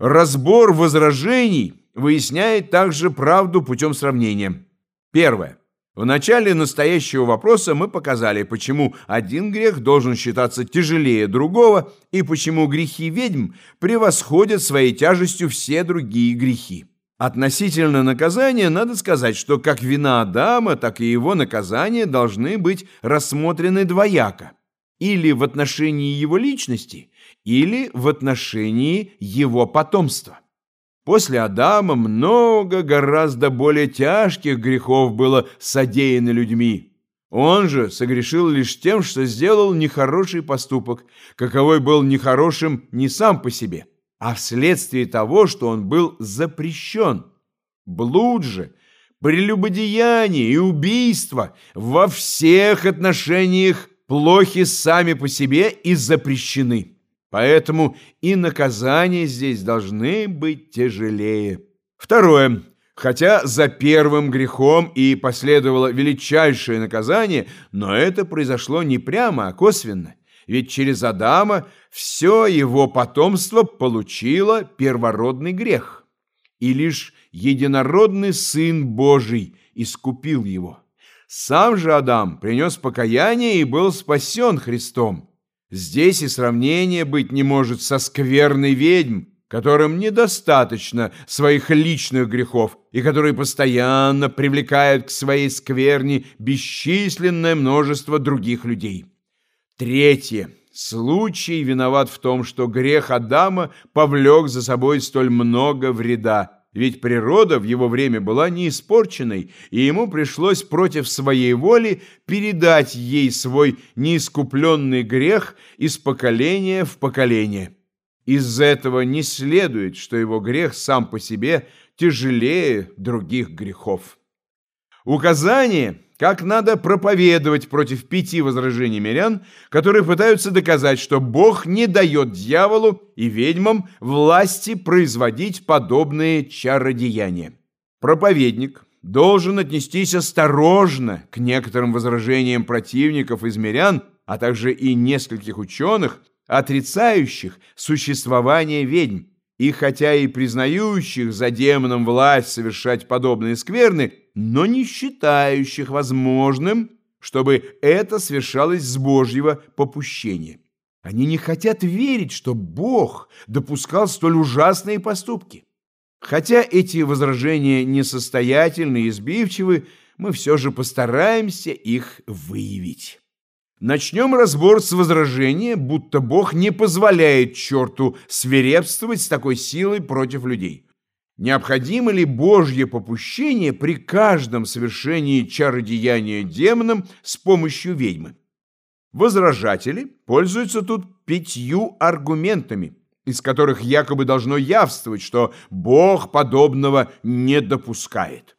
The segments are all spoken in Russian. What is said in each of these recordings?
Разбор возражений выясняет также правду путем сравнения. Первое. В начале настоящего вопроса мы показали, почему один грех должен считаться тяжелее другого и почему грехи ведьм превосходят своей тяжестью все другие грехи. Относительно наказания надо сказать, что как вина Адама, так и его наказание должны быть рассмотрены двояко. Или в отношении его личности, или в отношении его потомства. После Адама много гораздо более тяжких грехов было содеяно людьми. Он же согрешил лишь тем, что сделал нехороший поступок, каковой был нехорошим не сам по себе – а вследствие того, что он был запрещен. Блуд же, прелюбодеяние и убийство во всех отношениях плохи сами по себе и запрещены. Поэтому и наказания здесь должны быть тяжелее. Второе. Хотя за первым грехом и последовало величайшее наказание, но это произошло не прямо, а косвенно ведь через Адама все его потомство получило первородный грех, и лишь единородный Сын Божий искупил его. Сам же Адам принес покаяние и был спасен Христом. Здесь и сравнение быть не может со скверной ведьм, которым недостаточно своих личных грехов и которые постоянно привлекают к своей скверне бесчисленное множество других людей. Третье. Случай виноват в том, что грех Адама повлек за собой столь много вреда, ведь природа в его время была не испорченной, и ему пришлось против своей воли передать ей свой неискупленный грех из поколения в поколение. Из этого не следует, что его грех сам по себе тяжелее других грехов. Указание – как надо проповедовать против пяти возражений мирян, которые пытаются доказать, что Бог не дает дьяволу и ведьмам власти производить подобные чародеяния. Проповедник должен отнестись осторожно к некоторым возражениям противников из мирян, а также и нескольких ученых, отрицающих существование ведьм, и хотя и признающих за демоном власть совершать подобные скверны, но не считающих возможным, чтобы это совершалось с Божьего попущения. Они не хотят верить, что Бог допускал столь ужасные поступки. Хотя эти возражения несостоятельны и сбивчивы, мы все же постараемся их выявить. Начнем разбор с возражения, будто Бог не позволяет черту свирепствовать с такой силой против людей. Необходимо ли Божье попущение при каждом совершении чародеяния демоном с помощью ведьмы? Возражатели пользуются тут пятью аргументами, из которых якобы должно явствовать, что Бог подобного не допускает.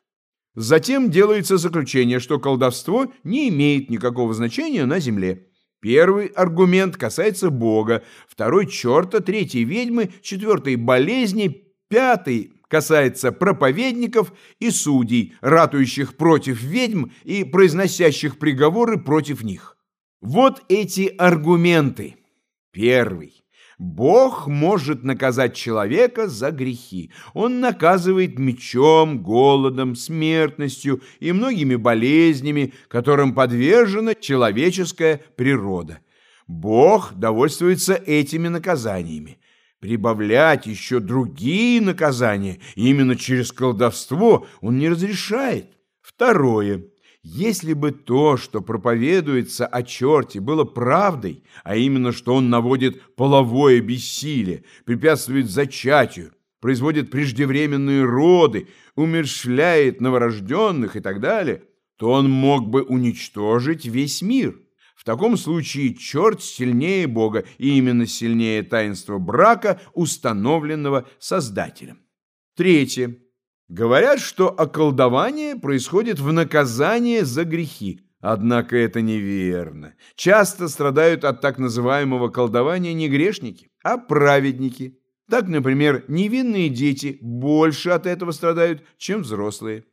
Затем делается заключение, что колдовство не имеет никакого значения на земле. Первый аргумент касается Бога, второй – черта, третий – ведьмы, четвертый – болезни, пятый касается проповедников и судей, ратующих против ведьм и произносящих приговоры против них. Вот эти аргументы. Первый. Бог может наказать человека за грехи. Он наказывает мечом, голодом, смертностью и многими болезнями, которым подвержена человеческая природа. Бог довольствуется этими наказаниями. Прибавлять еще другие наказания именно через колдовство он не разрешает. Второе. Если бы то, что проповедуется о черте, было правдой, а именно, что он наводит половое бессилие, препятствует зачатию, производит преждевременные роды, умершляет новорожденных и так далее, то он мог бы уничтожить весь мир. В таком случае черт сильнее Бога, и именно сильнее таинства брака, установленного Создателем. Третье. Говорят, что околдование происходит в наказание за грехи. Однако это неверно. Часто страдают от так называемого колдования не грешники, а праведники. Так, например, невинные дети больше от этого страдают, чем взрослые.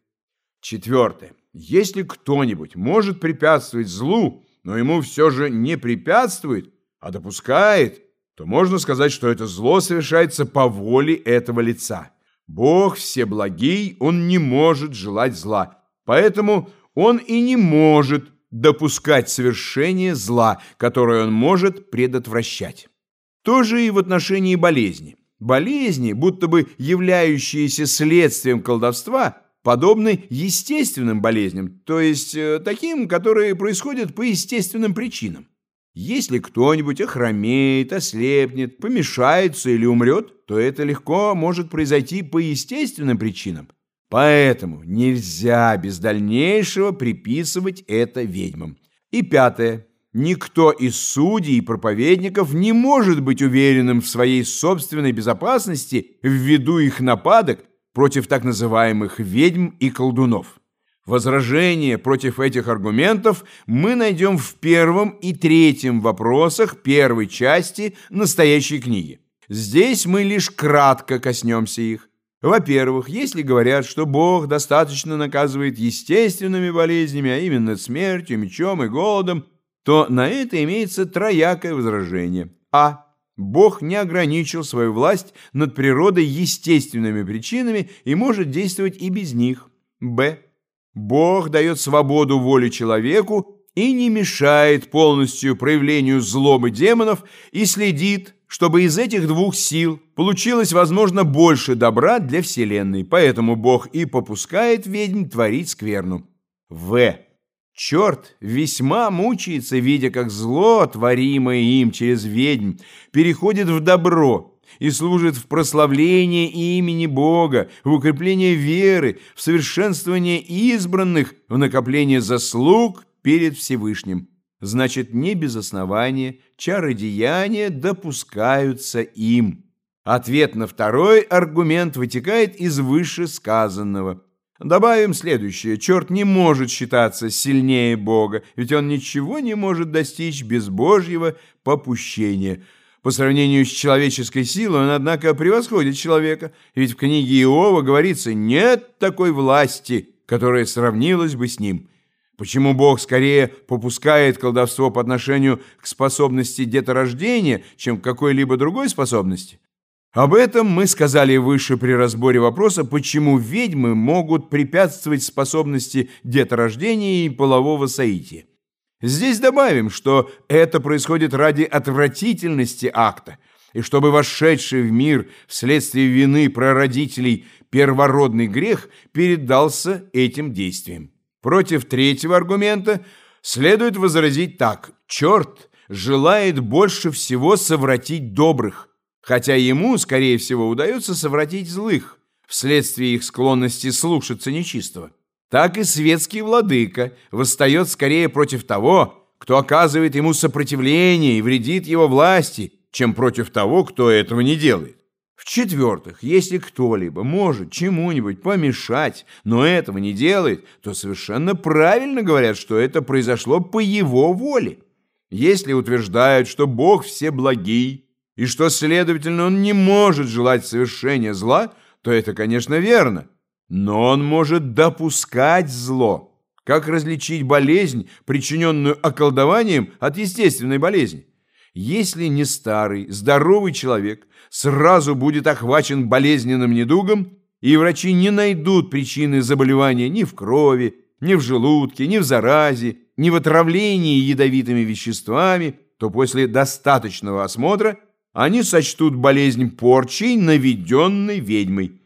Четвертое. Если кто-нибудь может препятствовать злу, но ему все же не препятствует, а допускает, то можно сказать, что это зло совершается по воле этого лица. Бог всеблагий, Он не может желать зла, поэтому Он и не может допускать совершение зла, которое Он может предотвращать. То же и в отношении болезни. Болезни, будто бы являющиеся следствием колдовства, подобны естественным болезням, то есть э, таким, которые происходят по естественным причинам. Если кто-нибудь охромеет, ослепнет, помешается или умрет, то это легко может произойти по естественным причинам. Поэтому нельзя без дальнейшего приписывать это ведьмам. И пятое. Никто из судей и проповедников не может быть уверенным в своей собственной безопасности ввиду их нападок против так называемых ведьм и колдунов. Возражения против этих аргументов мы найдем в первом и третьем вопросах первой части настоящей книги. Здесь мы лишь кратко коснемся их. Во-первых, если говорят, что Бог достаточно наказывает естественными болезнями, а именно смертью, мечом и голодом, то на это имеется троякое возражение. А. Бог не ограничил свою власть над природой естественными причинами и может действовать и без них. Б. Бог дает свободу воле человеку и не мешает полностью проявлению злобы демонов и следит, чтобы из этих двух сил получилось, возможно, больше добра для Вселенной. Поэтому Бог и попускает ведьм творить скверну. В. Черт весьма мучается, видя, как зло, творимое им через ведьм, переходит в добро и служит в прославление имени Бога, в укрепление веры, в совершенствование избранных, в накопление заслуг перед Всевышним. Значит, не без основания чары деяния допускаются им. Ответ на второй аргумент вытекает из вышесказанного – Добавим следующее. Черт не может считаться сильнее Бога, ведь он ничего не может достичь без Божьего попущения. По сравнению с человеческой силой он, однако, превосходит человека, ведь в книге Иова говорится «нет такой власти, которая сравнилась бы с ним». Почему Бог скорее попускает колдовство по отношению к способности деторождения, чем к какой-либо другой способности? Об этом мы сказали выше при разборе вопроса, почему ведьмы могут препятствовать способности деторождения и полового соития. Здесь добавим, что это происходит ради отвратительности акта, и чтобы вошедший в мир вследствие вины прародителей первородный грех передался этим действиям. Против третьего аргумента следует возразить так. Черт желает больше всего совратить добрых, хотя ему, скорее всего, удается совратить злых, вследствие их склонности слушаться нечистого. Так и светский владыка восстает скорее против того, кто оказывает ему сопротивление и вредит его власти, чем против того, кто этого не делает. В-четвертых, если кто-либо может чему-нибудь помешать, но этого не делает, то совершенно правильно говорят, что это произошло по его воле. Если утверждают, что Бог всеблагий, и что, следовательно, он не может желать совершения зла, то это, конечно, верно. Но он может допускать зло. Как различить болезнь, причиненную околдованием, от естественной болезни? Если не старый, здоровый человек сразу будет охвачен болезненным недугом, и врачи не найдут причины заболевания ни в крови, ни в желудке, ни в заразе, ни в отравлении ядовитыми веществами, то после достаточного осмотра – они сочтут болезнь порчей, наведенной ведьмой.